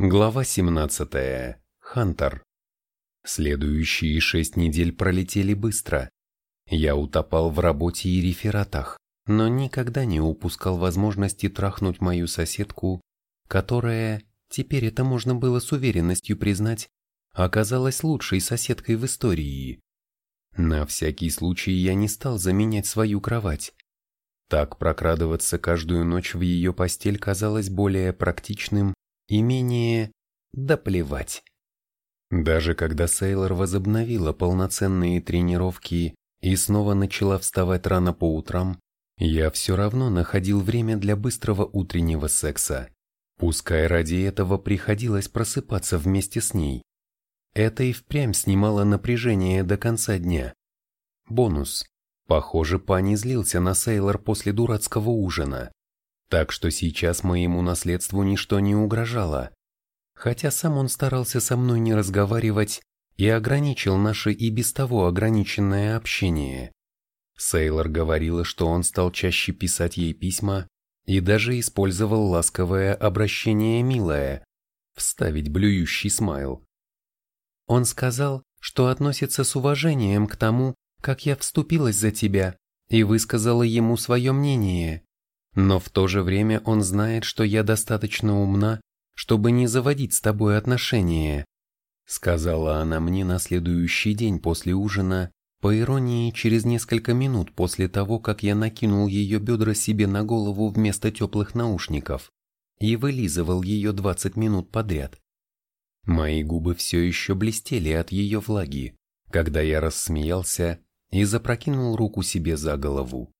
Глава 17. Хантер. Следующие шесть недель пролетели быстро. Я утопал в работе и рефератах, но никогда не упускал возможности трахнуть мою соседку, которая, теперь это можно было с уверенностью признать, оказалась лучшей соседкой в истории. На всякий случай я не стал заменять свою кровать. Так прокрадываться каждую ночь в ее постель казалось более практичным и менее «да плевать». Даже когда Сейлор возобновила полноценные тренировки и снова начала вставать рано по утрам, я все равно находил время для быстрого утреннего секса. Пускай ради этого приходилось просыпаться вместе с ней. Это и впрямь снимало напряжение до конца дня. Бонус. Похоже, Пани злился на Сейлор после дурацкого ужина. Так что сейчас моему наследству ничто не угрожало. Хотя сам он старался со мной не разговаривать и ограничил наше и без того ограниченное общение. Сейлор говорила, что он стал чаще писать ей письма и даже использовал ласковое обращение «милое» – вставить блюющий смайл. Он сказал, что относится с уважением к тому, как я вступилась за тебя, и высказала ему свое мнение. Но в то же время он знает, что я достаточно умна, чтобы не заводить с тобой отношения. Сказала она мне на следующий день после ужина, по иронии, через несколько минут после того, как я накинул ее бедра себе на голову вместо теплых наушников и вылизывал ее 20 минут подряд. Мои губы все еще блестели от ее влаги, когда я рассмеялся и запрокинул руку себе за голову.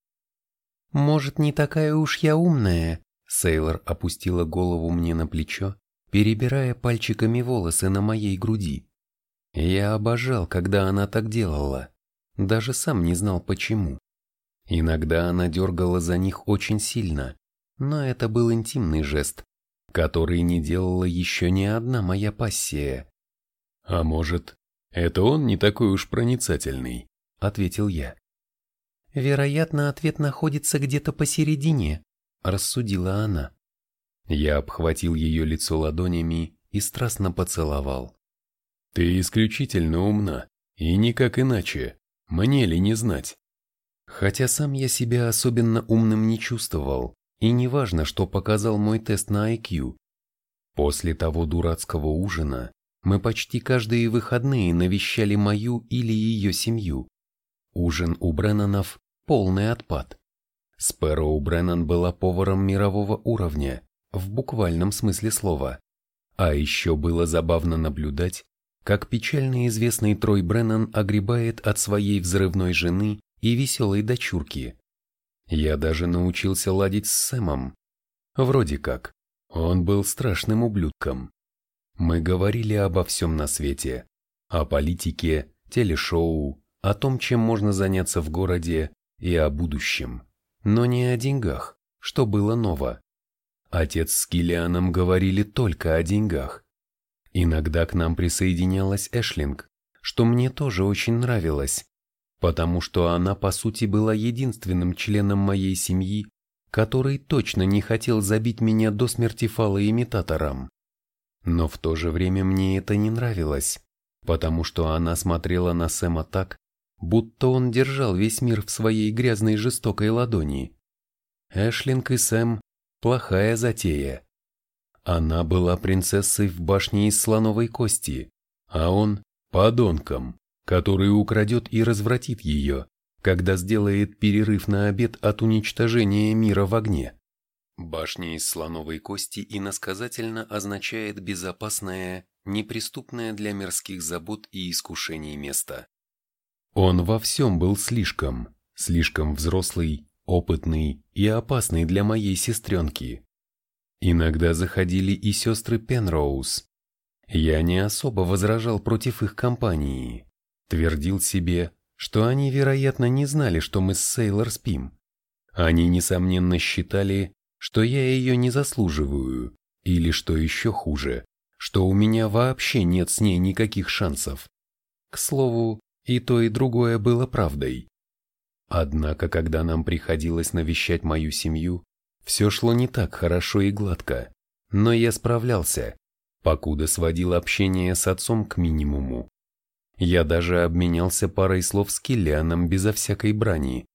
«Может, не такая уж я умная?» Сейлор опустила голову мне на плечо, перебирая пальчиками волосы на моей груди. Я обожал, когда она так делала, даже сам не знал почему. Иногда она дергала за них очень сильно, но это был интимный жест, который не делала еще ни одна моя пассия. «А может, это он не такой уж проницательный?» — ответил я. Вероятно, ответ находится где-то посередине, рассудила она. Я обхватил ее лицо ладонями и страстно поцеловал. Ты исключительно умна, и никак иначе. Мне ли не знать? Хотя сам я себя особенно умным не чувствовал, и неважно, что показал мой тест на IQ. После того дурацкого ужина мы почти каждые выходные навещали мою или ее семью. Ужин у Бреннанов – полный отпад. Спэроу Бреннан была поваром мирового уровня, в буквальном смысле слова. А еще было забавно наблюдать, как печально известный Трой Бреннан огребает от своей взрывной жены и веселой дочурки. Я даже научился ладить с Сэмом. Вроде как. Он был страшным ублюдком. Мы говорили обо всем на свете. О политике, телешоу, о том, чем можно заняться в городе и о будущем, но не о деньгах, что было ново. Отец с Киллианом говорили только о деньгах. Иногда к нам присоединялась Эшлинг, что мне тоже очень нравилось, потому что она по сути была единственным членом моей семьи, который точно не хотел забить меня до смерти фалоимитатором. Но в то же время мне это не нравилось, потому что она смотрела на Сэма так, будто он держал весь мир в своей грязной жестокой ладони. Эшлинг и Сэм – плохая затея. Она была принцессой в башне из слоновой кости, а он – подонком, который украдет и развратит ее, когда сделает перерыв на обед от уничтожения мира в огне. Башня из слоновой кости иносказательно означает безопасное, неприступное для мирских забот и искушений место. Он во всем был слишком, слишком взрослый, опытный и опасный для моей сестренки. Иногда заходили и сестры Пенроуз. Я не особо возражал против их компании. Твердил себе, что они, вероятно, не знали, что мы с Сейлор спим. Они, несомненно, считали, что я ее не заслуживаю, или, что еще хуже, что у меня вообще нет с ней никаких шансов. К слову, и то, и другое было правдой. Однако, когда нам приходилось навещать мою семью, все шло не так хорошо и гладко, но я справлялся, покуда сводил общение с отцом к минимуму. Я даже обменялся парой слов с Киллианом безо всякой брани,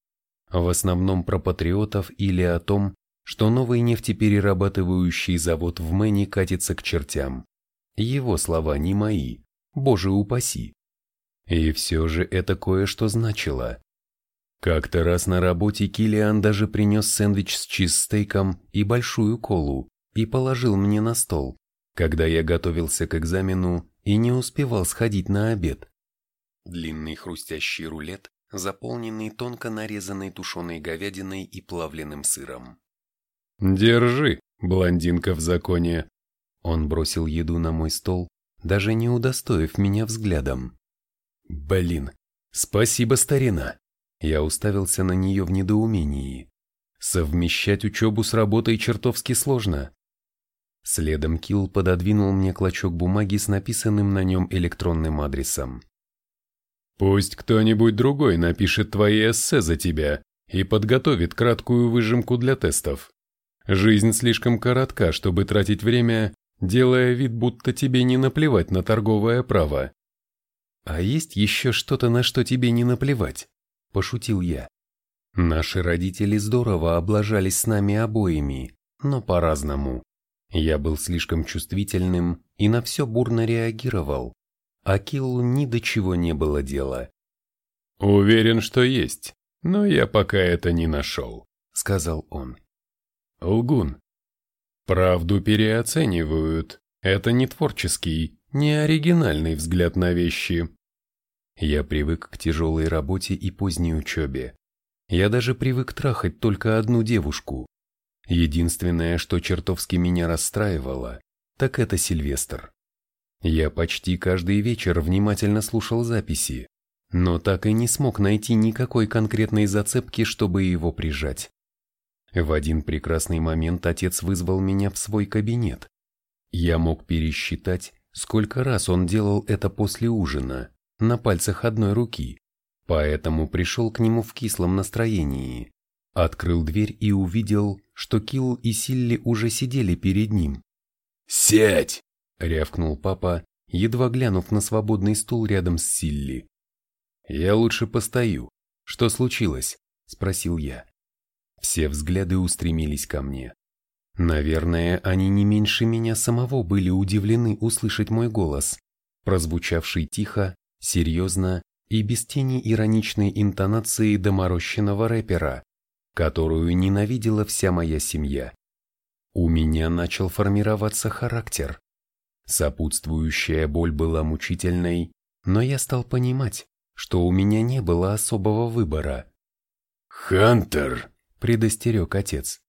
в основном про патриотов или о том, что новый нефтеперерабатывающий завод в Мэне катится к чертям. Его слова не мои, боже упаси. И все же это кое-что значило. Как-то раз на работе Килиан даже принес сэндвич с чизстейком и большую колу и положил мне на стол, когда я готовился к экзамену и не успевал сходить на обед. Длинный хрустящий рулет, заполненный тонко нарезанной тушеной говядиной и плавленным сыром. «Держи, блондинка в законе!» Он бросил еду на мой стол, даже не удостоив меня взглядом. «Блин, спасибо, старина!» Я уставился на нее в недоумении. Совмещать учебу с работой чертовски сложно. Следом Килл пододвинул мне клочок бумаги с написанным на нем электронным адресом. «Пусть кто-нибудь другой напишет твои эссе за тебя и подготовит краткую выжимку для тестов. Жизнь слишком коротка, чтобы тратить время, делая вид, будто тебе не наплевать на торговое право». «А есть еще что-то, на что тебе не наплевать?» – пошутил я. Наши родители здорово облажались с нами обоими, но по-разному. Я был слишком чувствительным и на все бурно реагировал, а Киллу ни до чего не было дела. «Уверен, что есть, но я пока это не нашел», — сказал он. «Лгун. Правду переоценивают. Это не творческий, не оригинальный взгляд на вещи. Я привык к тяжелой работе и поздней учебе. Я даже привык трахать только одну девушку. Единственное, что чертовски меня расстраивало, так это Сильвестр. Я почти каждый вечер внимательно слушал записи, но так и не смог найти никакой конкретной зацепки, чтобы его прижать. В один прекрасный момент отец вызвал меня в свой кабинет. Я мог пересчитать, сколько раз он делал это после ужина, на пальцах одной руки, поэтому пришел к нему в кислом настроении. Открыл дверь и увидел, что Килл и Силли уже сидели перед ним. «Сядь!» — рявкнул папа, едва глянув на свободный стул рядом с Силли. «Я лучше постою. Что случилось?» — спросил я. Все взгляды устремились ко мне. Наверное, они не меньше меня самого были удивлены услышать мой голос, прозвучавший тихо, серьезно и без тени ироничной интонации доморощенного рэпера, которую ненавидела вся моя семья. У меня начал формироваться характер. Сопутствующая боль была мучительной, но я стал понимать, что у меня не было особого выбора. «Хантер!» – предостерег отец.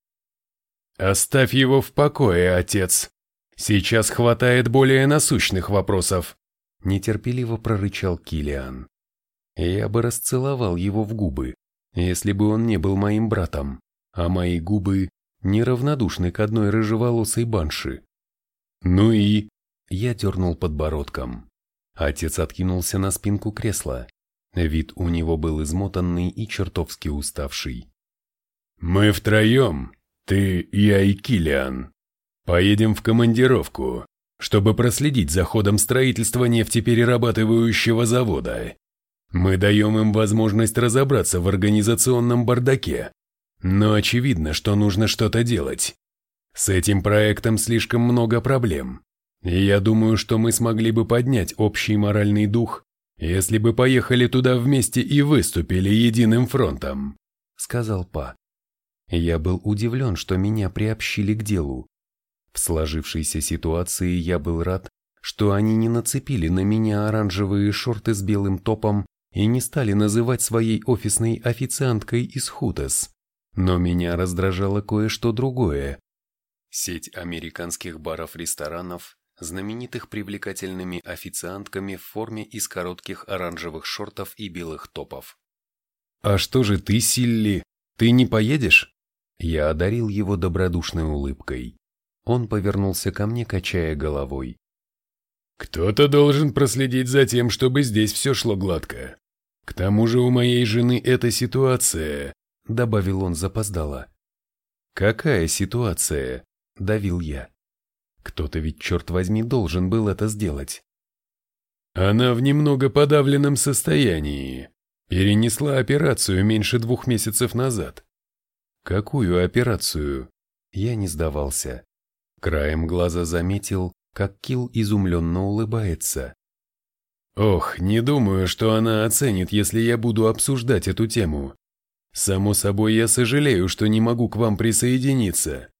«Оставь его в покое, отец. Сейчас хватает более насущных вопросов нетерпеливо прорычал Килиан. Я бы расцеловал его в губы, если бы он не был моим братом, а мои губы неравнодушны к одной рыжеволосой банши. Ну и... Я дернул подбородком. Отец откинулся на спинку кресла. Вид у него был измотанный и чертовски уставший. «Мы втроем, ты, я и Килиан, поедем в командировку чтобы проследить за ходом строительства нефтеперерабатывающего завода. Мы даем им возможность разобраться в организационном бардаке, но очевидно, что нужно что-то делать. С этим проектом слишком много проблем, и я думаю, что мы смогли бы поднять общий моральный дух, если бы поехали туда вместе и выступили единым фронтом», — сказал Па. Я был удивлен, что меня приобщили к делу, в сложившейся ситуации я был рад, что они не нацепили на меня оранжевые шорты с белым топом и не стали называть своей офисной официанткой из Хутес. Но меня раздражало кое-что другое. Сеть американских баров-ресторанов, знаменитых привлекательными официантками в форме из коротких оранжевых шортов и белых топов. «А что же ты, Силли? Ты не поедешь?» Я одарил его добродушной улыбкой. Он повернулся ко мне, качая головой. «Кто-то должен проследить за тем, чтобы здесь все шло гладко. К тому же у моей жены эта ситуация», — добавил он запоздало. «Какая ситуация?» — давил я. Кто-то ведь, черт возьми, должен был это сделать. Она в немного подавленном состоянии. Перенесла операцию меньше двух месяцев назад. Какую операцию? Я не сдавался. Краем глаза заметил, как Килл изумленно улыбается. Ох, не думаю, что она оценит, если я буду обсуждать эту тему. Само собой, я сожалею, что не могу к вам присоединиться.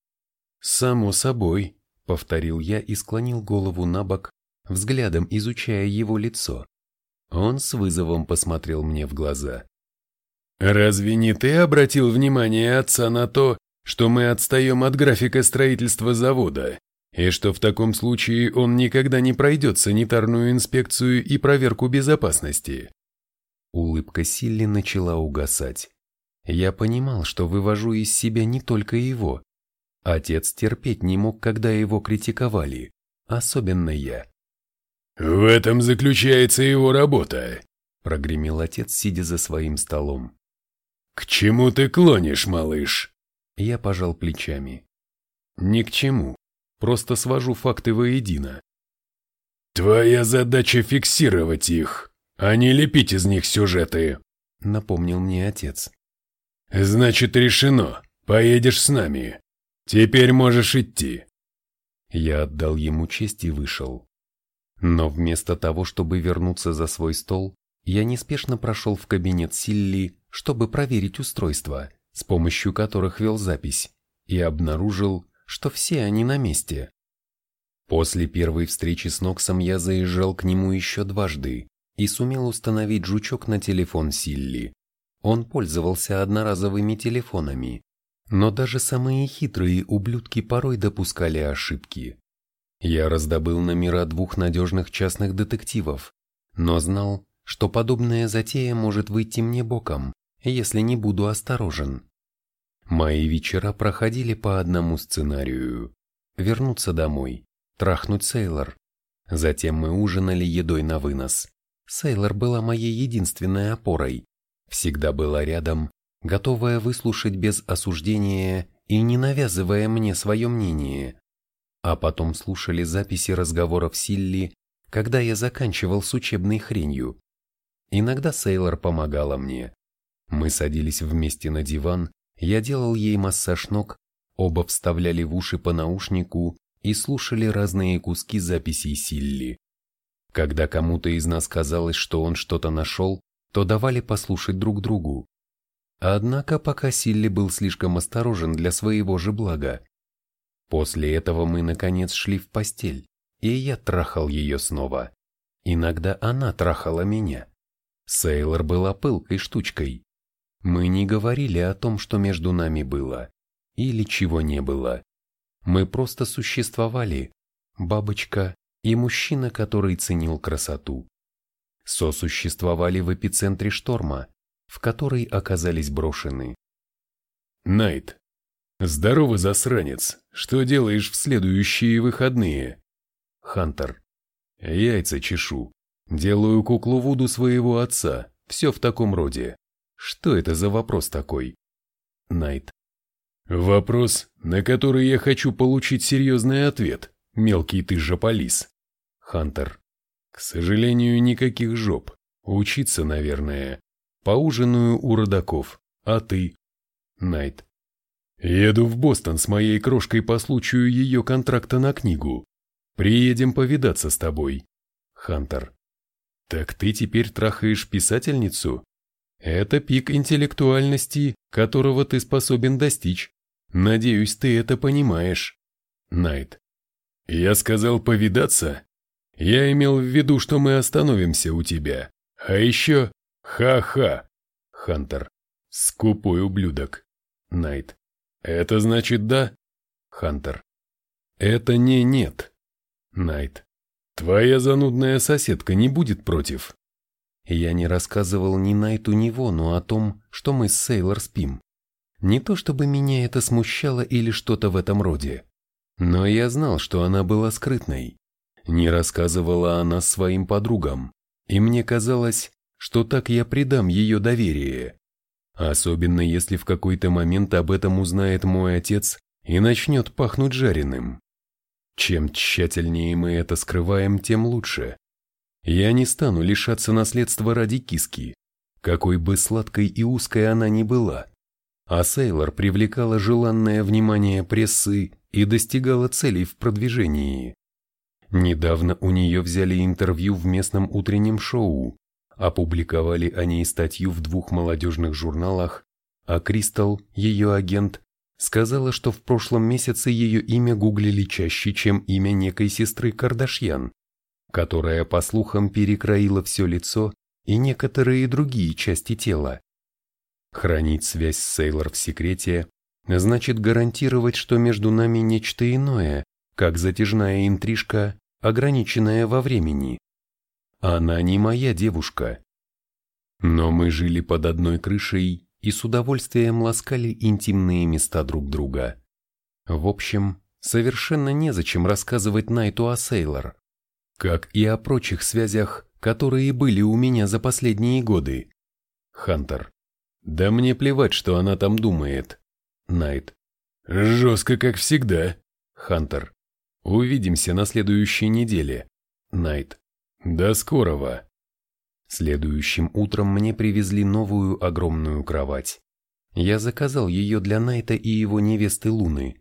Само собой, повторил я и склонил голову на бок, взглядом изучая его лицо. Он с вызовом посмотрел мне в глаза. «Разве не ты обратил внимание отца на то, что мы отстаем от графика строительства завода, и что в таком случае он никогда не пройдет санитарную инспекцию и проверку безопасности?» Улыбка Силли начала угасать. Я понимал, что вывожу из себя не только его. Отец терпеть не мог, когда его критиковали, особенно я. «В этом заключается его работа», — прогремел отец, сидя за своим столом. «К чему ты клонишь, малыш?» Я пожал плечами. «Ни к чему. Просто свожу факты воедино». «Твоя задача фиксировать их, а не лепить из них сюжеты», — напомнил мне отец. «Значит, решено. Поедешь с нами. Теперь можешь идти». Я отдал ему честь и вышел. Но вместо того, чтобы вернуться за свой стол, я неспешно прошел в кабинет Силли, чтобы проверить устройства, с помощью которых вел запись, и обнаружил, что все они на месте. После первой встречи с Ноксом я заезжал к нему еще дважды и сумел установить жучок на телефон Силли. Он пользовался одноразовыми телефонами, но даже самые хитрые ублюдки порой допускали ошибки. Я раздобыл номера двух надежных частных детективов, но знал, что подобная затея может выйти мне боком, если не буду осторожен. Мои вечера проходили по одному сценарию. Вернуться домой, трахнуть Сейлор. Затем мы ужинали едой на вынос. Сейлор была моей единственной опорой, всегда была рядом, готовая выслушать без осуждения и не навязывая мне свое мнение. А потом слушали записи разговоров Силли, когда я заканчивал с учебной хренью. Иногда Сейлор помогала мне. Мы садились вместе на диван, я делал ей массаж ног, оба вставляли в уши по наушнику и слушали разные куски записей Силли. Когда кому-то из нас казалось, что он что-то нашел, то давали послушать друг другу. Однако пока Силли был слишком осторожен для своего же блага. После этого мы наконец шли в постель, и я трахал ее снова. Иногда она трахала меня. Сейлор была пылкой штучкой. Мы не говорили о том, что между нами было, или чего не было. Мы просто существовали, бабочка и мужчина, который ценил красоту сосуществовали в эпицентре шторма, в который оказались брошены. Найт. Здорово, засранец. Что делаешь в следующие выходные? Хантер. Яйца чешу. Делаю куклу Вуду своего отца. Все в таком роде. Что это за вопрос такой? Найт. Вопрос, на который я хочу получить серьезный ответ. Мелкий ты жополис. Хантер. К сожалению, никаких жоп. Учиться, наверное. Поужинаю у родаков. А ты? Найт. Еду в Бостон с моей крошкой по случаю ее контракта на книгу. Приедем повидаться с тобой. Хантер. Так ты теперь трахаешь писательницу? Это пик интеллектуальности, которого ты способен достичь. Надеюсь, ты это понимаешь. Найт. Я сказал повидаться? Я имел в виду, что мы остановимся у тебя. А еще... Ха-ха. Хантер. Скупой ублюдок. Найт. Это значит да? Хантер. Это не нет. Найт. Твоя занудная соседка не будет против. Я не рассказывал ни Найту, ни Вону о том, что мы с Сейлор спим. Не то чтобы меня это смущало или что-то в этом роде. Но я знал, что она была скрытной. Не рассказывала она своим подругам, и мне казалось, что так я предам ее доверие. Особенно если в какой-то момент об этом узнает мой отец и начнет пахнуть жареным. Чем тщательнее мы это скрываем, тем лучше. Я не стану лишаться наследства ради киски, какой бы сладкой и узкой она ни была. А Сейлор привлекала желанное внимание прессы и достигала целей в продвижении. Недавно у нее взяли интервью в местном утреннем шоу, опубликовали о ней статью в двух молодежных журналах, а Кристал, ее агент, сказала, что в прошлом месяце ее имя гуглили чаще, чем имя некой сестры Кардашьян, которая, по слухам, перекроила все лицо и некоторые другие части тела. Хранить связь с Сейлор в секрете значит гарантировать, что между нами нечто иное, как затяжная интрижка, ограниченная во времени. Она не моя девушка. Но мы жили под одной крышей и с удовольствием ласкали интимные места друг друга. В общем, совершенно незачем рассказывать Найту о Сейлор, как и о прочих связях, которые были у меня за последние годы. Хантер. Да мне плевать, что она там думает. Найт. Жестко, как всегда. Хантер. Увидимся на следующей неделе. Найт. До скорого. Следующим утром мне привезли новую огромную кровать. Я заказал ее для Найта и его невесты Луны.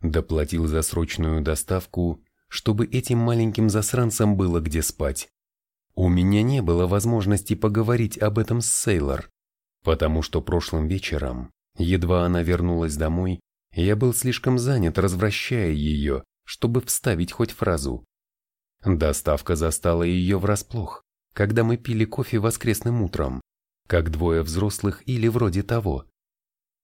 Доплатил за срочную доставку, чтобы этим маленьким засранцам было где спать. У меня не было возможности поговорить об этом с Сейлор, потому что прошлым вечером, едва она вернулась домой, я был слишком занят, развращая ее, чтобы вставить хоть фразу. Доставка застала ее врасплох когда мы пили кофе воскресным утром, как двое взрослых или вроде того.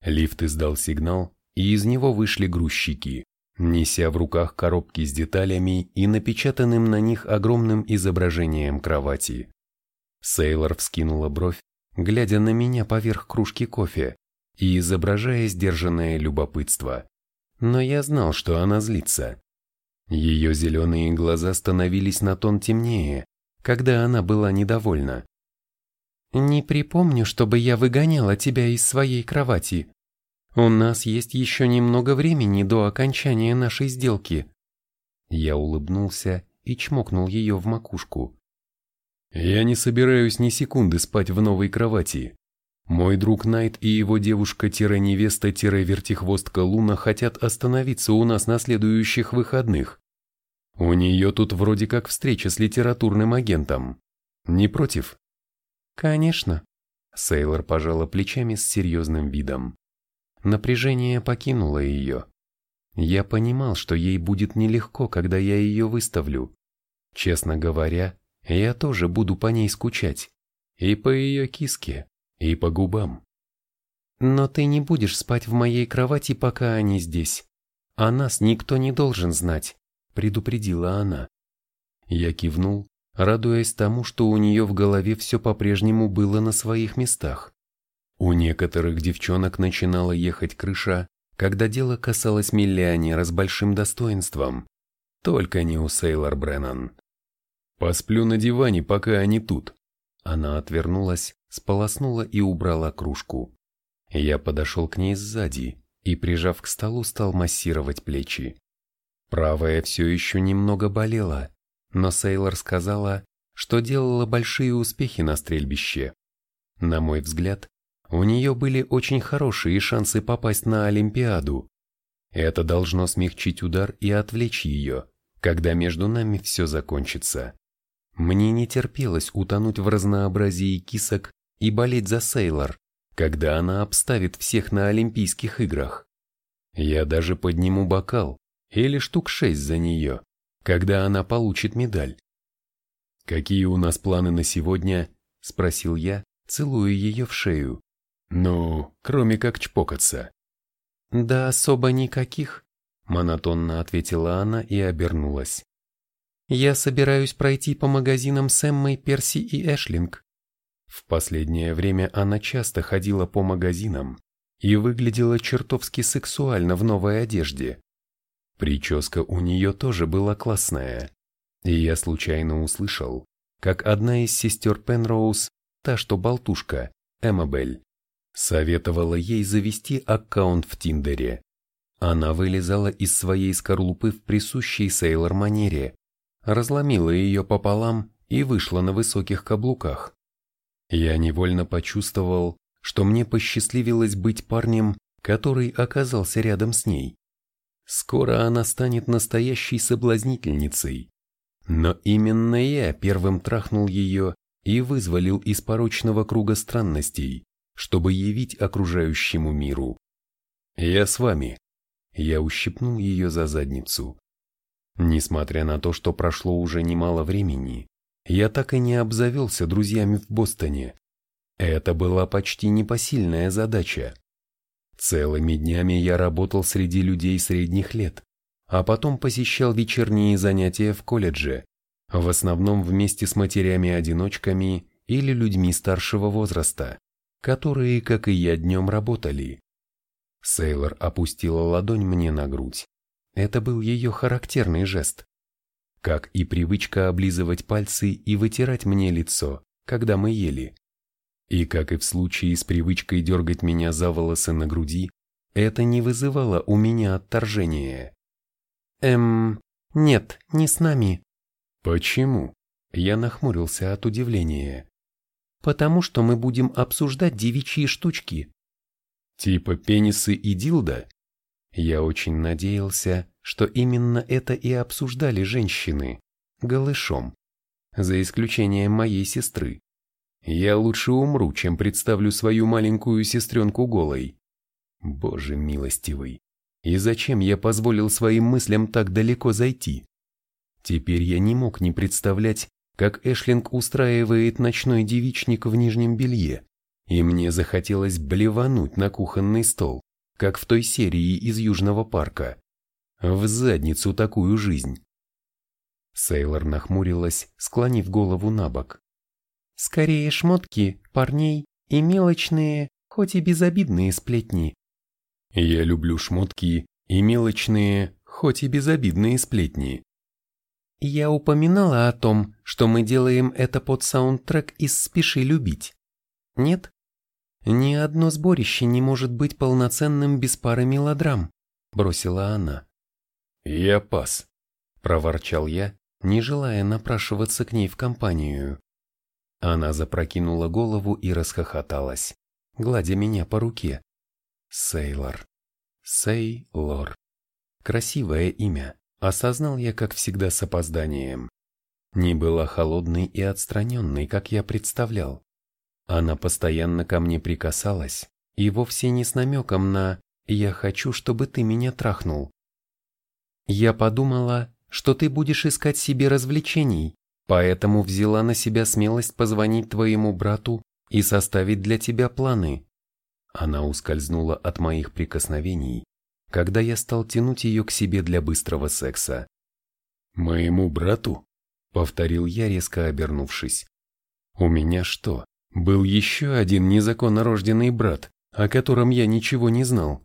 Лифт издал сигнал, и из него вышли грузчики, неся в руках коробки с деталями и напечатанным на них огромным изображением кровати. Сейлор вскинула бровь, глядя на меня поверх кружки кофе и изображая сдержанное любопытство. Но я знал, что она злится. Ее зеленые глаза становились на тон темнее, когда она была недовольна. «Не припомню, чтобы я выгоняла тебя из своей кровати. У нас есть еще немного времени до окончания нашей сделки». Я улыбнулся и чмокнул ее в макушку. «Я не собираюсь ни секунды спать в новой кровати. Мой друг Найт и его девушка-невеста-вертихвостка Луна хотят остановиться у нас на следующих выходных. У нее тут вроде как встреча с литературным агентом. Не против? Конечно. Сейлор пожала плечами с серьезным видом. Напряжение покинуло ее. Я понимал, что ей будет нелегко, когда я ее выставлю. Честно говоря, я тоже буду по ней скучать. И по ее киске, и по губам. Но ты не будешь спать в моей кровати, пока они здесь. О нас никто не должен знать предупредила она. Я кивнул, радуясь тому, что у нее в голове все по-прежнему было на своих местах. У некоторых девчонок начинала ехать крыша, когда дело касалось миллионера с большим достоинством. Только не у Сейлор Бреннан. «Посплю на диване, пока они тут». Она отвернулась, сполоснула и убрала кружку. Я подошел к ней сзади и, прижав к столу, стал массировать плечи. Правая все еще немного болела, но Сейлор сказала, что делала большие успехи на стрельбище. На мой взгляд, у нее были очень хорошие шансы попасть на Олимпиаду. Это должно смягчить удар и отвлечь ее, когда между нами все закончится. Мне не терпелось утонуть в разнообразии кисок и болеть за Сейлор, когда она обставит всех на Олимпийских играх. Я даже подниму бокал, или штук шесть за нее, когда она получит медаль. «Какие у нас планы на сегодня?» – спросил я, целуя ее в шею. «Ну, кроме как чпокаться». «Да особо никаких», – монотонно ответила она и обернулась. «Я собираюсь пройти по магазинам с Эммой, Перси и Эшлинг». В последнее время она часто ходила по магазинам и выглядела чертовски сексуально в новой одежде. Прическа у нее тоже была классная. И я случайно услышал, как одна из сестер Пенроуз, та что болтушка, Эммабель, советовала ей завести аккаунт в Тиндере. Она вылезала из своей скорлупы в присущей Сейлор-манере, разломила ее пополам и вышла на высоких каблуках. Я невольно почувствовал, что мне посчастливилось быть парнем, который оказался рядом с ней. Скоро она станет настоящей соблазнительницей. Но именно я первым трахнул ее и вызволил из порочного круга странностей, чтобы явить окружающему миру. «Я с вами». Я ущипнул ее за задницу. Несмотря на то, что прошло уже немало времени, я так и не обзавелся друзьями в Бостоне. Это была почти непосильная задача. Целыми днями я работал среди людей средних лет, а потом посещал вечерние занятия в колледже, в основном вместе с матерями-одиночками или людьми старшего возраста, которые, как и я, днем работали. Сейлор опустила ладонь мне на грудь. Это был ее характерный жест. Как и привычка облизывать пальцы и вытирать мне лицо, когда мы ели. И как и в случае с привычкой дергать меня за волосы на груди, это не вызывало у меня отторжения. «Эм, нет, не с нами». «Почему?» Я нахмурился от удивления. «Потому что мы будем обсуждать девичьи штучки». «Типа пенисы и дилда?» Я очень надеялся, что именно это и обсуждали женщины, голышом, за исключением моей сестры. Я лучше умру, чем представлю свою маленькую сестренку голой. Боже милостивый, и зачем я позволил своим мыслям так далеко зайти? Теперь я не мог не представлять, как Эшлинг устраивает ночной девичник в нижнем белье, и мне захотелось блевануть на кухонный стол как в той серии из Южного парка. В задницу такую жизнь. Сейлор нахмурилась, склонив голову на бок. Скорее шмотки, парней и мелочные, хоть и безобидные сплетни. Я люблю шмотки и мелочные, хоть и безобидные сплетни. Я упоминала о том, что мы делаем это под саундтрек из «Спеши любить». Нет? «Ни одно сборище не может быть полноценным без пары мелодрам», — бросила она. «Я пас», — проворчал я, не желая напрашиваться к ней в компанию. Она запрокинула голову и расхохоталась, гладя меня по руке. Сейлор. Сейлор. Красивое имя, осознал я, как всегда, с опозданием. Не была холодной и отстраненной, как я представлял. Она постоянно ко мне прикасалась, и вовсе не с намеком на «я хочу, чтобы ты меня трахнул». Я подумала, что ты будешь искать себе развлечений, поэтому взяла на себя смелость позвонить твоему брату и составить для тебя планы. Она ускользнула от моих прикосновений, когда я стал тянуть ее к себе для быстрого секса. «Моему брату?» — повторил я, резко обернувшись. «У меня что, был еще один незаконно рожденный брат, о котором я ничего не знал.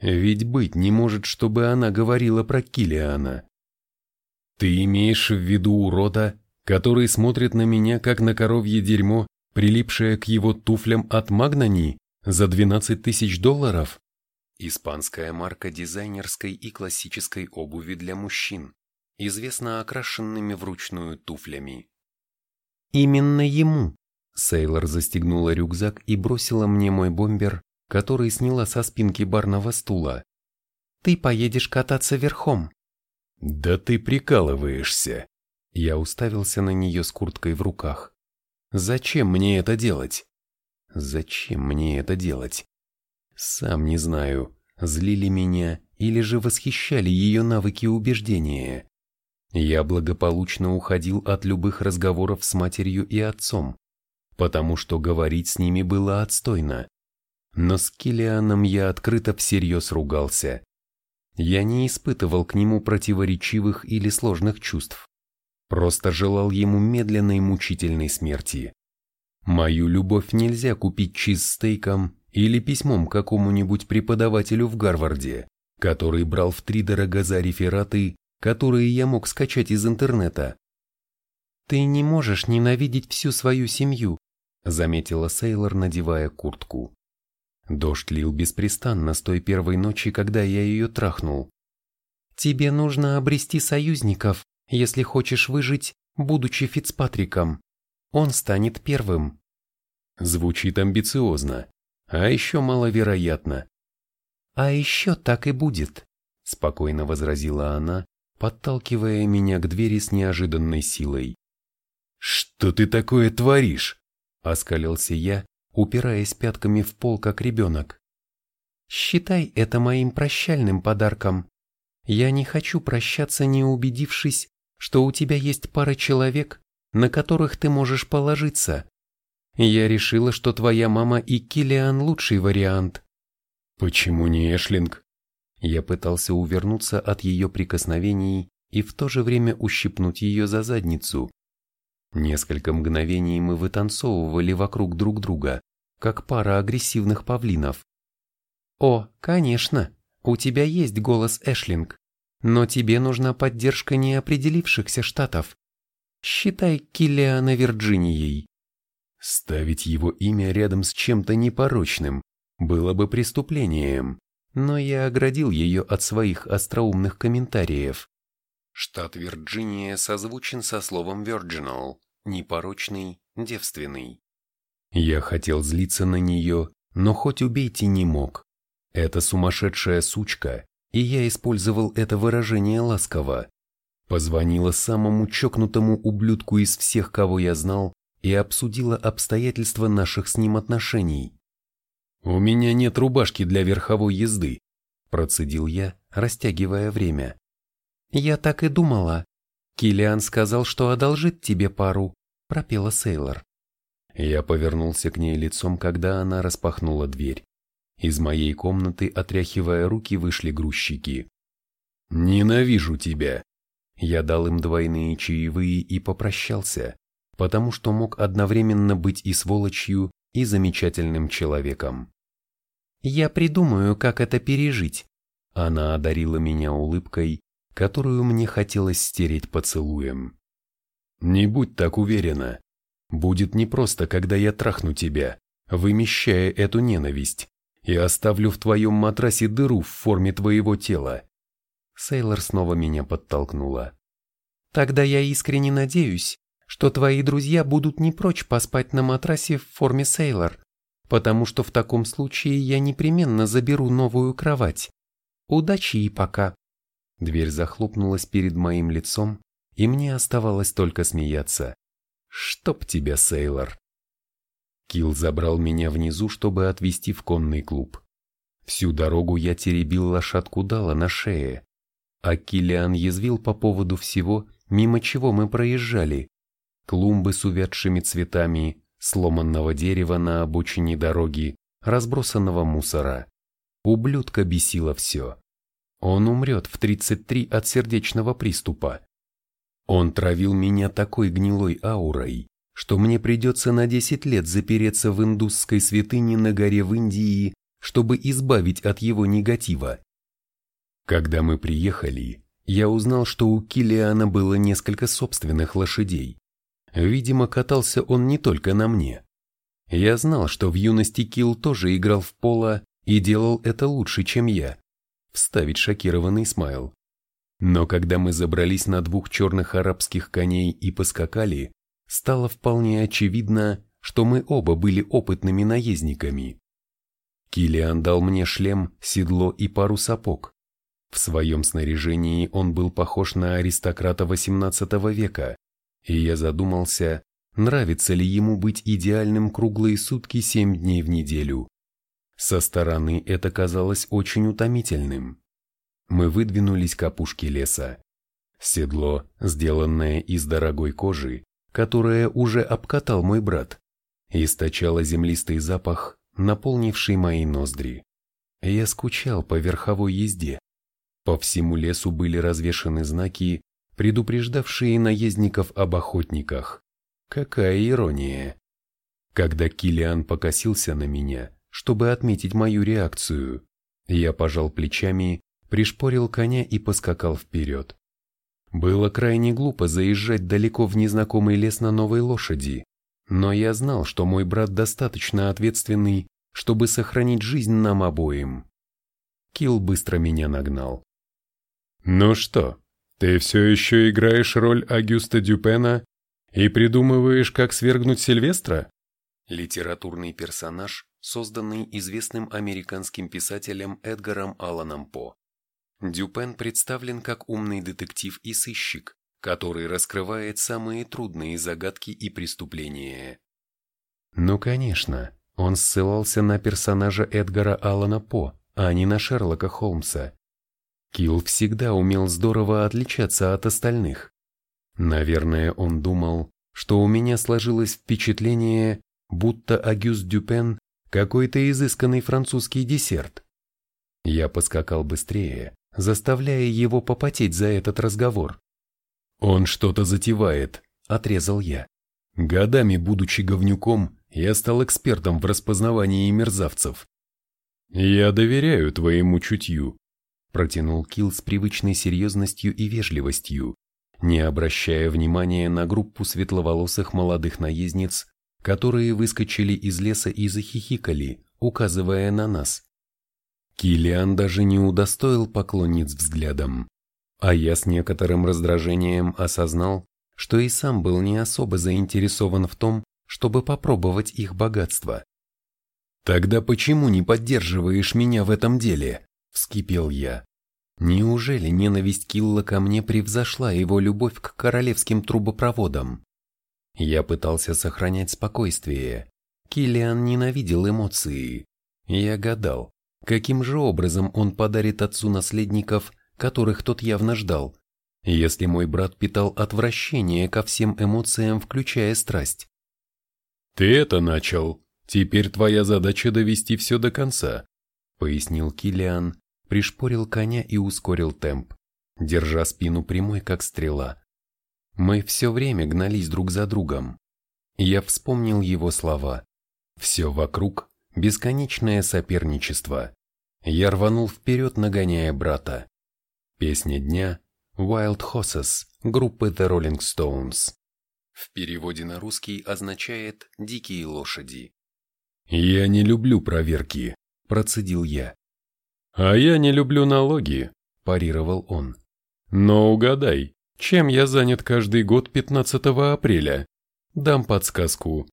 Ведь быть не может, чтобы она говорила про Килиана. Ты имеешь в виду урода, который смотрит на меня, как на коровье дерьмо, прилипшее к его туфлям от Магнани за 12 тысяч долларов? Испанская марка дизайнерской и классической обуви для мужчин, известна окрашенными вручную туфлями. Именно ему, Сейлор застегнула рюкзак и бросила мне мой бомбер, который сняла со спинки барного стула. «Ты поедешь кататься верхом». «Да ты прикалываешься!» Я уставился на нее с курткой в руках. «Зачем мне это делать?» «Зачем мне это делать?» Сам не знаю, злили меня или же восхищали ее навыки убеждения. Я благополучно уходил от любых разговоров с матерью и отцом, потому что говорить с ними было отстойно. Но с Килианом я открыто всерьез ругался. Я не испытывал к нему противоречивых или сложных чувств. Просто желал ему медленной мучительной смерти. Мою любовь нельзя купить чизстейком или письмом какому-нибудь преподавателю в Гарварде, который брал в три дорога за рефераты, которые я мог скачать из интернета. Ты не можешь ненавидеть всю свою семью, заметила Сейлор, надевая куртку. Дождь лил беспрестанно с той первой ночи, когда я ее трахнул. «Тебе нужно обрести союзников, если хочешь выжить, будучи Фицпатриком. Он станет первым». Звучит амбициозно, а еще маловероятно. «А еще так и будет», — спокойно возразила она, подталкивая меня к двери с неожиданной силой. «Что ты такое творишь?» — оскалился я, упираясь пятками в пол, как ребенок. «Считай это моим прощальным подарком. Я не хочу прощаться, не убедившись, что у тебя есть пара человек, на которых ты можешь положиться. Я решила, что твоя мама и Килиан лучший вариант. Почему не Эшлинг? Я пытался увернуться от ее прикосновений и в то же время ущипнуть ее за задницу. Несколько мгновений мы вытанцовывали вокруг друг друга, как пара агрессивных павлинов. «О, конечно, у тебя есть голос Эшлинг, но тебе нужна поддержка неопределившихся штатов. Считай Киллиана Вирджинией». Ставить его имя рядом с чем-то непорочным было бы преступлением, но я оградил ее от своих остроумных комментариев. Штат Вирджиния созвучен со словом virginal, непорочный, девственный. Я хотел злиться на нее, но хоть убейте не мог. Это сумасшедшая сучка, и я использовал это выражение ласково. Позвонила самому чокнутому ублюдку из всех, кого я знал, и обсудила обстоятельства наших с ним отношений. «У меня нет рубашки для верховой езды», – процедил я, растягивая время. «Я так и думала. Килиан сказал, что одолжит тебе пару», – пропела Сейлор. Я повернулся к ней лицом, когда она распахнула дверь. Из моей комнаты, отряхивая руки, вышли грузчики. «Ненавижу тебя!» Я дал им двойные чаевые и попрощался, потому что мог одновременно быть и сволочью, и замечательным человеком. «Я придумаю, как это пережить». Она одарила меня улыбкой, которую мне хотелось стереть поцелуем. «Не будь так уверена. Будет непросто, когда я трахну тебя, вымещая эту ненависть, и оставлю в твоем матрасе дыру в форме твоего тела». Сейлор снова меня подтолкнула. «Тогда я искренне надеюсь, что твои друзья будут не прочь поспать на матрасе в форме Сейлор, потому что в таком случае я непременно заберу новую кровать. Удачи и пока. Дверь захлопнулась перед моим лицом, и мне оставалось только смеяться. Чтоб тебя, Сейлор. Килл забрал меня внизу, чтобы отвезти в конный клуб. Всю дорогу я теребил лошадку Дала на шее, а Киллиан язвил по поводу всего, мимо чего мы проезжали, клумбы с увядшими цветами, сломанного дерева на обочине дороги, разбросанного мусора. Ублюдка бесило все. Он умрет в 33 от сердечного приступа. Он травил меня такой гнилой аурой, что мне придется на 10 лет запереться в индусской святыне на горе в Индии, чтобы избавить от его негатива. Когда мы приехали, я узнал, что у Килиана было несколько собственных лошадей. Видимо, катался он не только на мне. Я знал, что в юности Килл тоже играл в поло и делал это лучше, чем я. Вставить шокированный смайл. Но когда мы забрались на двух черных арабских коней и поскакали, стало вполне очевидно, что мы оба были опытными наездниками. Килиан дал мне шлем, седло и пару сапог. В своем снаряжении он был похож на аристократа XVIII века, и я задумался, нравится ли ему быть идеальным круглые сутки семь дней в неделю. Со стороны это казалось очень утомительным. Мы выдвинулись к опушке леса. Седло, сделанное из дорогой кожи, которое уже обкатал мой брат, источало землистый запах, наполнивший мои ноздри. Я скучал по верховой езде. По всему лесу были развешаны знаки, предупреждавшие наездников об охотниках. Какая ирония! Когда Килиан покосился на меня, чтобы отметить мою реакцию, я пожал плечами, пришпорил коня и поскакал вперед. Было крайне глупо заезжать далеко в незнакомый лес на новой лошади, но я знал, что мой брат достаточно ответственный, чтобы сохранить жизнь нам обоим. Килл быстро меня нагнал. «Ну что, ты все еще играешь роль Агюста Дюпена и придумываешь, как свергнуть Сильвестра?» Литературный персонаж, созданный известным американским писателем Эдгаром Алланом По. Дюпен представлен как умный детектив и сыщик, который раскрывает самые трудные загадки и преступления. Ну, конечно, он ссылался на персонажа Эдгара Аллана По, а не на Шерлока Холмса. Килл всегда умел здорово отличаться от остальных. Наверное, он думал, что у меня сложилось впечатление, будто Агюст Дюпен – какой-то изысканный французский десерт. Я поскакал быстрее, заставляя его попотеть за этот разговор. «Он что-то затевает», – отрезал я. Годами будучи говнюком, я стал экспертом в распознавании мерзавцев. «Я доверяю твоему чутью», – протянул Килл с привычной серьезностью и вежливостью, не обращая внимания на группу светловолосых молодых наездниц, которые выскочили из леса и захихикали, указывая на нас. Килиан даже не удостоил поклонниц взглядом, а я с некоторым раздражением осознал, что и сам был не особо заинтересован в том, чтобы попробовать их богатство. «Тогда почему не поддерживаешь меня в этом деле?» – вскипел я. Неужели ненависть Килла ко мне превзошла его любовь к королевским трубопроводам? Я пытался сохранять спокойствие. Киллиан ненавидел эмоции. Я гадал, каким же образом он подарит отцу наследников, которых тот явно ждал, если мой брат питал отвращение ко всем эмоциям, включая страсть. «Ты это начал. Теперь твоя задача довести все до конца», — пояснил Килиан, пришпорил коня и ускорил темп, держа спину прямой, как стрела. Мы все время гнались друг за другом. Я вспомнил его слова. Все вокруг — бесконечное соперничество. Я рванул вперед, нагоняя брата. Песня дня Wild Horses группы The Rolling Stones. В переводе на русский означает «дикие лошади». «Я не люблю проверки», – процедил я. «А я не люблю налоги», – парировал он. «Но угадай, чем я занят каждый год 15 апреля? Дам подсказку.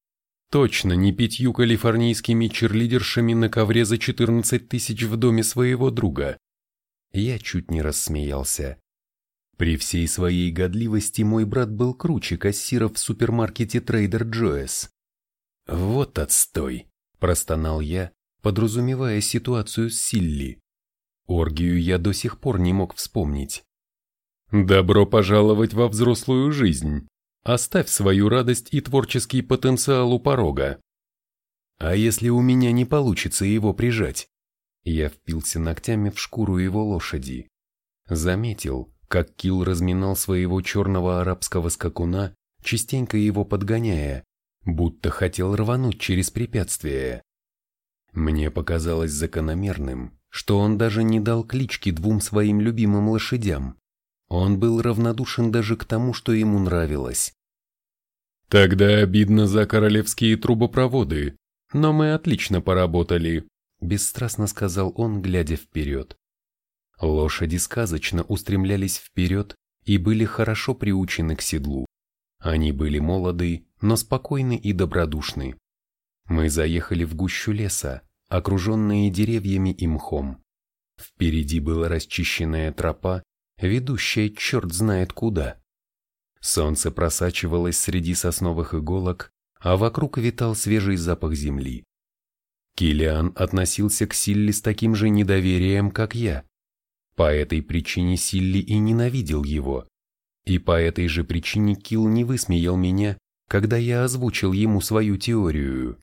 Точно не пятью калифорнийскими черлидершами на ковре за 14 тысяч в доме своего друга». Я чуть не рассмеялся. При всей своей годливости мой брат был круче кассиров в супермаркете Трейдер Джоэс. «Вот отстой!» – простонал я, подразумевая ситуацию с Силли. Оргию я до сих пор не мог вспомнить. «Добро пожаловать во взрослую жизнь. Оставь свою радость и творческий потенциал у порога». «А если у меня не получится его прижать?» Я впился ногтями в шкуру его лошади. Заметил, как Килл разминал своего черного арабского скакуна, частенько его подгоняя, будто хотел рвануть через препятствие. Мне показалось закономерным, что он даже не дал клички двум своим любимым лошадям. Он был равнодушен даже к тому, что ему нравилось. «Тогда обидно за королевские трубопроводы, но мы отлично поработали», бесстрастно сказал он, глядя вперед. Лошади сказочно устремлялись вперед и были хорошо приучены к седлу. Они были молоды, но спокойны и добродушны. Мы заехали в гущу леса, окруженные деревьями и мхом. Впереди была расчищенная тропа, ведущая черт знает куда. Солнце просачивалось среди сосновых иголок, а вокруг витал свежий запах земли. Килиан относился к Силли с таким же недоверием, как я. По этой причине Силли и ненавидел его. И по этой же причине Килл не высмеял меня, когда я озвучил ему свою теорию.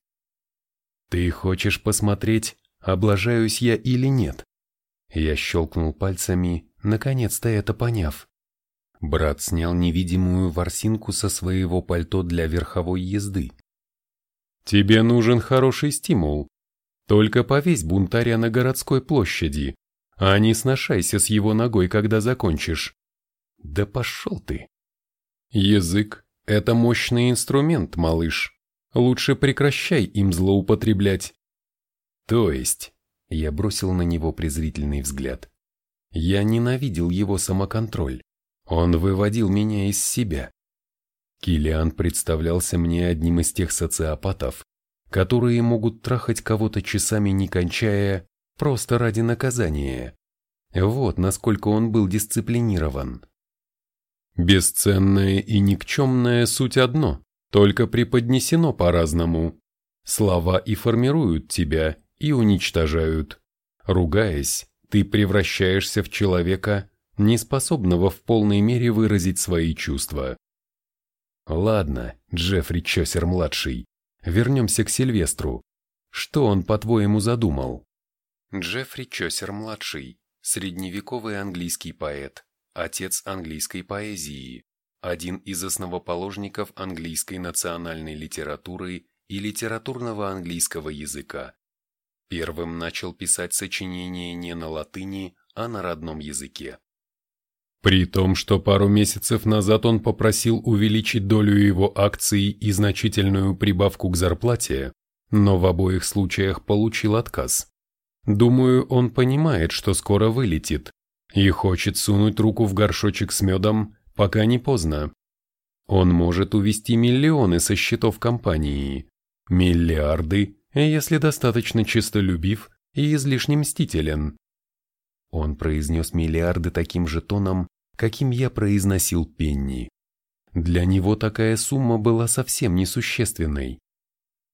«Ты хочешь посмотреть, облажаюсь я или нет?» Я щелкнул пальцами, наконец-то это поняв. Брат снял невидимую ворсинку со своего пальто для верховой езды. «Тебе нужен хороший стимул. Только повесь бунтаря на городской площади, а не сношайся с его ногой, когда закончишь. Да пошел ты. Язык – это мощный инструмент, малыш. Лучше прекращай им злоупотреблять. То есть, я бросил на него презрительный взгляд. Я ненавидел его самоконтроль. Он выводил меня из себя. Килиан представлялся мне одним из тех социопатов, которые могут трахать кого-то часами не кончая, просто ради наказания. Вот насколько он был дисциплинирован. Бесценное и никчемное суть одно, только преподнесено по-разному. Слова и формируют тебя, и уничтожают. Ругаясь, ты превращаешься в человека, неспособного в полной мере выразить свои чувства. Ладно, Джеффри Чосер-младший, вернемся к Сильвестру. Что он, по-твоему, задумал? Джеффри Чосер-младший, средневековый английский поэт, отец английской поэзии, один из основоположников английской национальной литературы и литературного английского языка. Первым начал писать сочинения не на латыни, а на родном языке. При том, что пару месяцев назад он попросил увеличить долю его акций и значительную прибавку к зарплате, но в обоих случаях получил отказ. Думаю, он понимает, что скоро вылетит, и хочет сунуть руку в горшочек с медом, пока не поздно. Он может увести миллионы со счетов компании, миллиарды, если достаточно честолюбив и излишне мстителен. Он произнес миллиарды таким же тоном, каким я произносил пенни. Для него такая сумма была совсем несущественной.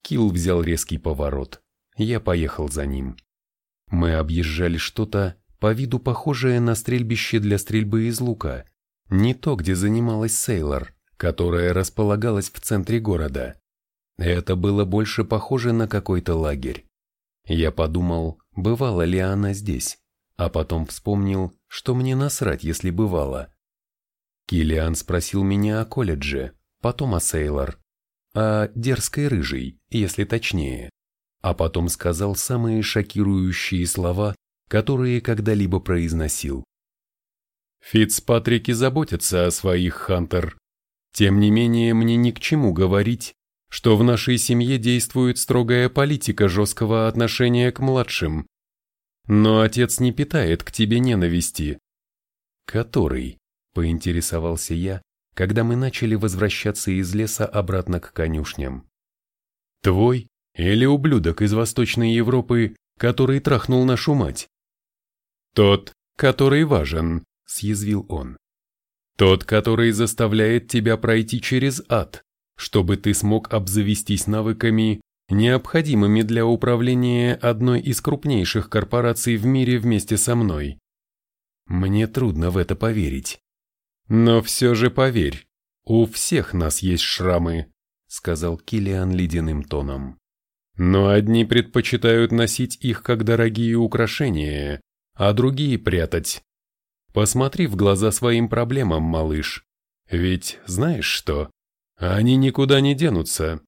Килл взял резкий поворот. Я поехал за ним. Мы объезжали что-то, по виду похожее на стрельбище для стрельбы из лука. Не то, где занималась Сейлор, которая располагалась в центре города. Это было больше похоже на какой-то лагерь. Я подумал, бывала ли она здесь, а потом вспомнил, что мне насрать, если бывала. Килиан спросил меня о колледже, потом о Сейлор, о дерзкой рыжей, если точнее, а потом сказал самые шокирующие слова, которые когда-либо произносил. Фицпатрики заботятся о своих, Хантер. Тем не менее, мне ни к чему говорить, что в нашей семье действует строгая политика жесткого отношения к младшим. Но отец не питает к тебе ненависти. Который, поинтересовался я, когда мы начали возвращаться из леса обратно к конюшням. Твой или ублюдок из Восточной Европы, который трахнул нашу мать? Тот, который важен, съязвил он. Тот, который заставляет тебя пройти через ад, чтобы ты смог обзавестись навыками, необходимыми для управления одной из крупнейших корпораций в мире вместе со мной. Мне трудно в это поверить. Но все же поверь, у всех нас есть шрамы, сказал Килиан ледяным тоном. Но одни предпочитают носить их как дорогие украшения, а другие прятать. Посмотри в глаза своим проблемам, малыш. Ведь знаешь что? Они никуда не денутся.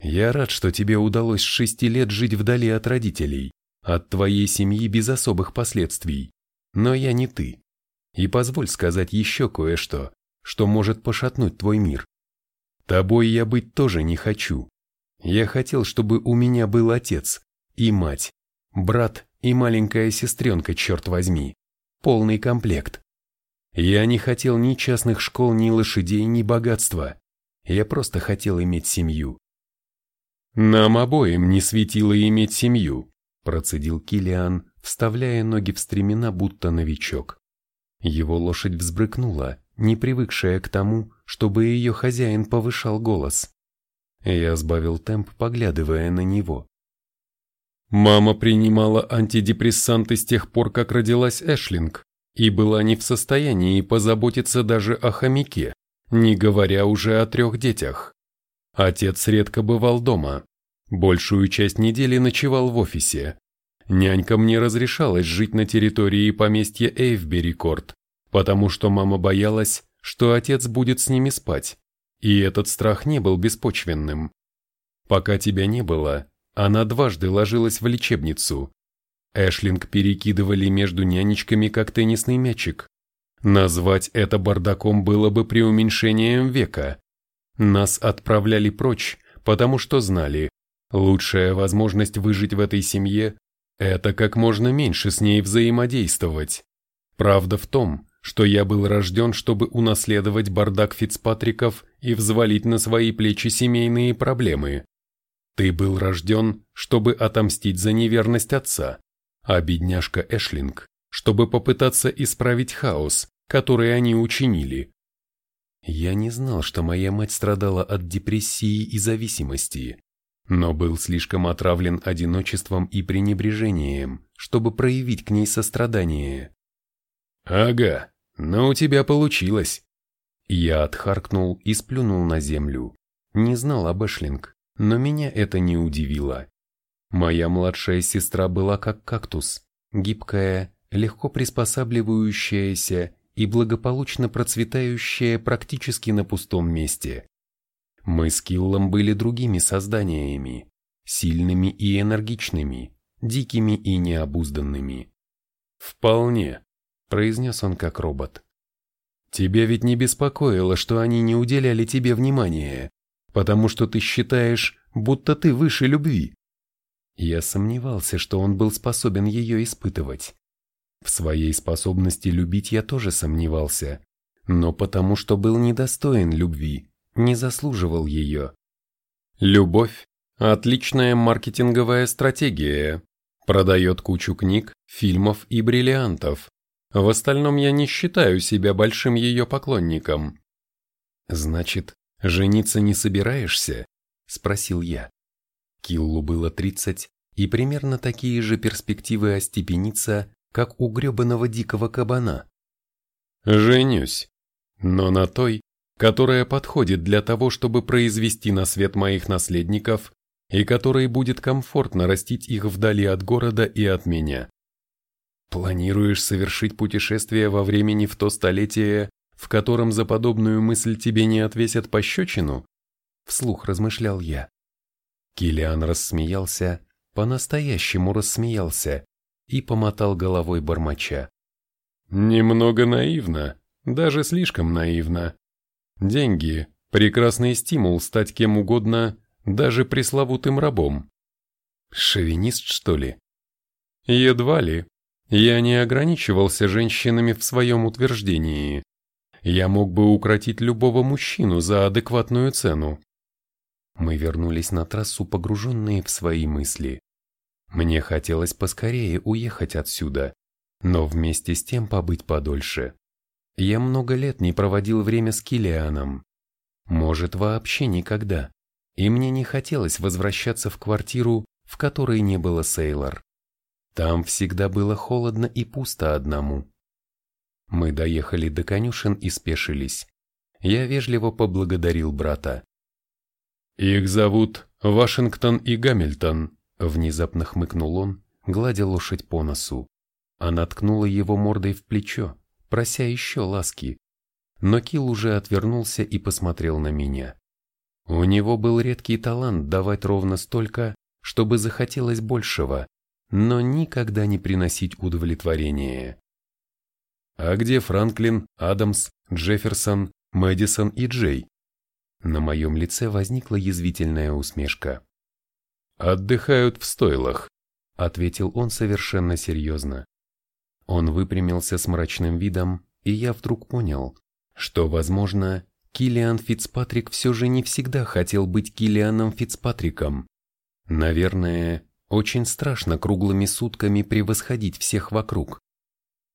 Я рад, что тебе удалось с шести лет жить вдали от родителей, от твоей семьи без особых последствий. Но я не ты. И позволь сказать еще кое-что, что может пошатнуть твой мир. Тобой я быть тоже не хочу. Я хотел, чтобы у меня был отец и мать, брат и маленькая сестренка, черт возьми. Полный комплект. Я не хотел ни частных школ, ни лошадей, ни богатства. Я просто хотел иметь семью. Нам обоим не светило иметь семью, процедил Килиан, вставляя ноги в стремена, будто новичок. Его лошадь взбрыкнула, не привыкшая к тому, чтобы ее хозяин повышал голос. Я сбавил темп, поглядывая на него. Мама принимала антидепрессанты с тех пор, как родилась Эшлинг, и была не в состоянии позаботиться даже о хомяке не говоря уже о трех детях. Отец редко бывал дома, большую часть недели ночевал в офисе. Нянька мне разрешалось жить на территории поместья Эйвбери-Корт, потому что мама боялась, что отец будет с ними спать, и этот страх не был беспочвенным. Пока тебя не было, она дважды ложилась в лечебницу. Эшлинг перекидывали между нянечками как теннисный мячик. Назвать это бардаком было бы преуменьшением века. Нас отправляли прочь, потому что знали, Лучшая возможность выжить в этой семье – это как можно меньше с ней взаимодействовать. Правда в том, что я был рожден, чтобы унаследовать бардак Фицпатриков и взвалить на свои плечи семейные проблемы. Ты был рожден, чтобы отомстить за неверность отца, а бедняжка Эшлинг, чтобы попытаться исправить хаос, который они учинили. Я не знал, что моя мать страдала от депрессии и зависимости, но был слишком отравлен одиночеством и пренебрежением, чтобы проявить к ней сострадание. «Ага, но у тебя получилось!» Я отхаркнул и сплюнул на землю. Не знал об Эшлинг, но меня это не удивило. Моя младшая сестра была как кактус, гибкая, легко приспосабливающаяся и благополучно процветающая практически на пустом месте. Мы с Киллом были другими созданиями, сильными и энергичными, дикими и необузданными. «Вполне», — произнес он как робот. «Тебя ведь не беспокоило, что они не уделяли тебе внимания, потому что ты считаешь, будто ты выше любви?» Я сомневался, что он был способен ее испытывать. В своей способности любить я тоже сомневался, но потому что был недостоин любви, не заслуживал ее. Любовь – отличная маркетинговая стратегия. Продает кучу книг, фильмов и бриллиантов. В остальном я не считаю себя большим ее поклонником. Значит, жениться не собираешься? Спросил я. Киллу было 30, и примерно такие же перспективы остепениться, как у гребаного дикого кабана. Женюсь, но на той, которая подходит для того, чтобы произвести на свет моих наследников и которой будет комфортно растить их вдали от города и от меня. Планируешь совершить путешествие во времени в то столетие, в котором за подобную мысль тебе не отвесят пощечину? Вслух размышлял я. Килиан рассмеялся, по-настоящему рассмеялся и помотал головой бормоча. Немного наивно, даже слишком наивно. Деньги – прекрасный стимул стать кем угодно, даже пресловутым рабом. Шовинист, что ли? Едва ли. Я не ограничивался женщинами в своем утверждении. Я мог бы укротить любого мужчину за адекватную цену. Мы вернулись на трассу, погруженные в свои мысли. Мне хотелось поскорее уехать отсюда, но вместе с тем побыть подольше. Я много лет не проводил время с Килианом. Может, вообще никогда. И мне не хотелось возвращаться в квартиру, в которой не было Сейлор. Там всегда было холодно и пусто одному. Мы доехали до конюшен и спешились. Я вежливо поблагодарил брата. «Их зовут Вашингтон и Гамильтон», — внезапно хмыкнул он, гладя лошадь по носу. Она ткнула его мордой в плечо, прося еще ласки. Но Кил уже отвернулся и посмотрел на меня. У него был редкий талант давать ровно столько, чтобы захотелось большего, но никогда не приносить удовлетворения. А где Франклин, Адамс, Джефферсон, Мэдисон и Джей? На моем лице возникла язвительная усмешка. «Отдыхают в стойлах», — ответил он совершенно серьезно. Он выпрямился с мрачным видом, и я вдруг понял, что, возможно, Киллиан Фицпатрик все же не всегда хотел быть Киллианом Фицпатриком. Наверное, очень страшно круглыми сутками превосходить всех вокруг.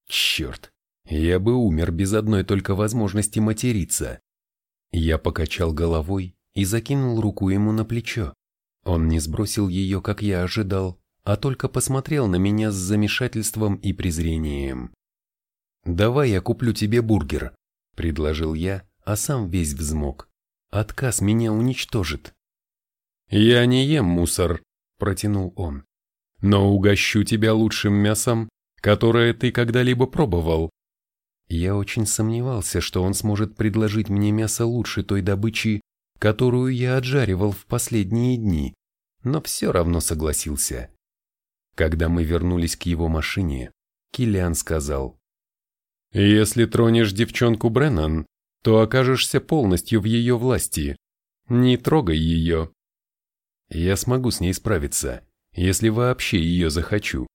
Черт, я бы умер без одной только возможности материться. Я покачал головой и закинул руку ему на плечо. Он не сбросил ее, как я ожидал, а только посмотрел на меня с замешательством и презрением. «Давай я куплю тебе бургер», — предложил я, а сам весь взмок. «Отказ меня уничтожит». «Я не ем мусор», — протянул он. «Но угощу тебя лучшим мясом, которое ты когда-либо пробовал. Я очень сомневался, что он сможет предложить мне мясо лучше той добычи, которую я отжаривал в последние дни, но все равно согласился. Когда мы вернулись к его машине, Киллиан сказал, «Если тронешь девчонку Бреннан, то окажешься полностью в ее власти. Не трогай ее». Я смогу с ней справиться, если вообще ее захочу.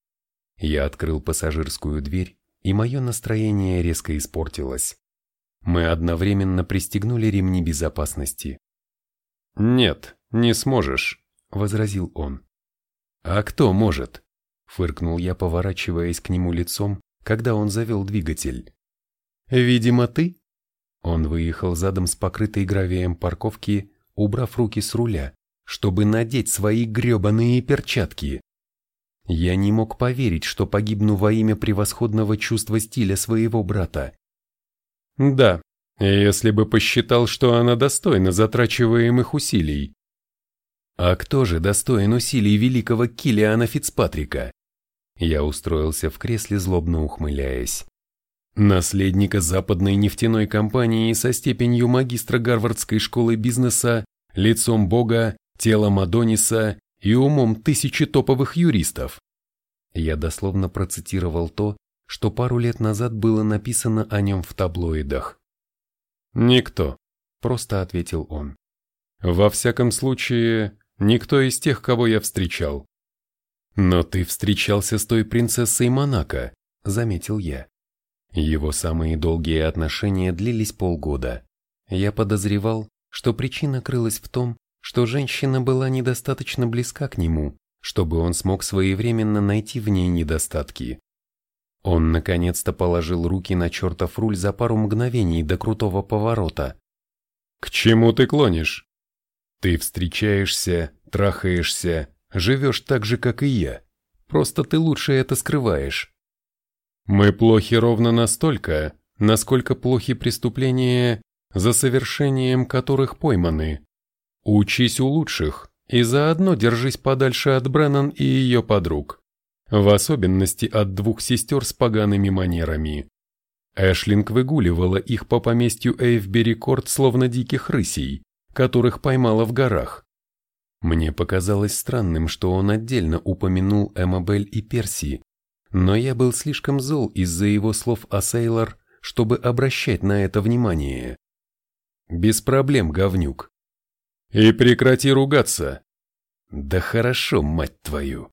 Я открыл пассажирскую дверь, и мое настроение резко испортилось. Мы одновременно пристегнули ремни безопасности. «Нет, не сможешь», — возразил он. «А кто может?» — фыркнул я, поворачиваясь к нему лицом, когда он завел двигатель. «Видимо, ты?» Он выехал задом с покрытой гравием парковки, убрав руки с руля, чтобы надеть свои гребаные перчатки. Я не мог поверить, что погибну во имя превосходного чувства стиля своего брата. Да, если бы посчитал, что она достойна затрачиваемых усилий. А кто же достоин усилий великого Килиана Фицпатрика? Я устроился в кресле, злобно ухмыляясь. Наследника западной нефтяной компании со степенью магистра Гарвардской школы бизнеса, лицом бога, телом Адониса и умом тысячи топовых юристов. Я дословно процитировал то, что пару лет назад было написано о нем в таблоидах. «Никто», — просто ответил он. «Во всяком случае, никто из тех, кого я встречал». «Но ты встречался с той принцессой Монако», — заметил я. Его самые долгие отношения длились полгода. Я подозревал, что причина крылась в том, что женщина была недостаточно близка к нему, чтобы он смог своевременно найти в ней недостатки. Он наконец-то положил руки на чертов руль за пару мгновений до крутого поворота. «К чему ты клонишь?» «Ты встречаешься, трахаешься, живешь так же, как и я. Просто ты лучше это скрываешь». «Мы плохи ровно настолько, насколько плохи преступления, за совершением которых пойманы. Учись у лучших и заодно держись подальше от Бреннан и ее подруг» в особенности от двух сестер с погаными манерами. Эшлинг выгуливала их по поместью Эйвбери-Корт словно диких рысей, которых поймала в горах. Мне показалось странным, что он отдельно упомянул Эммабель и Перси, но я был слишком зол из-за его слов о Сейлор, чтобы обращать на это внимание. Без проблем, говнюк. И прекрати ругаться. Да хорошо, мать твою.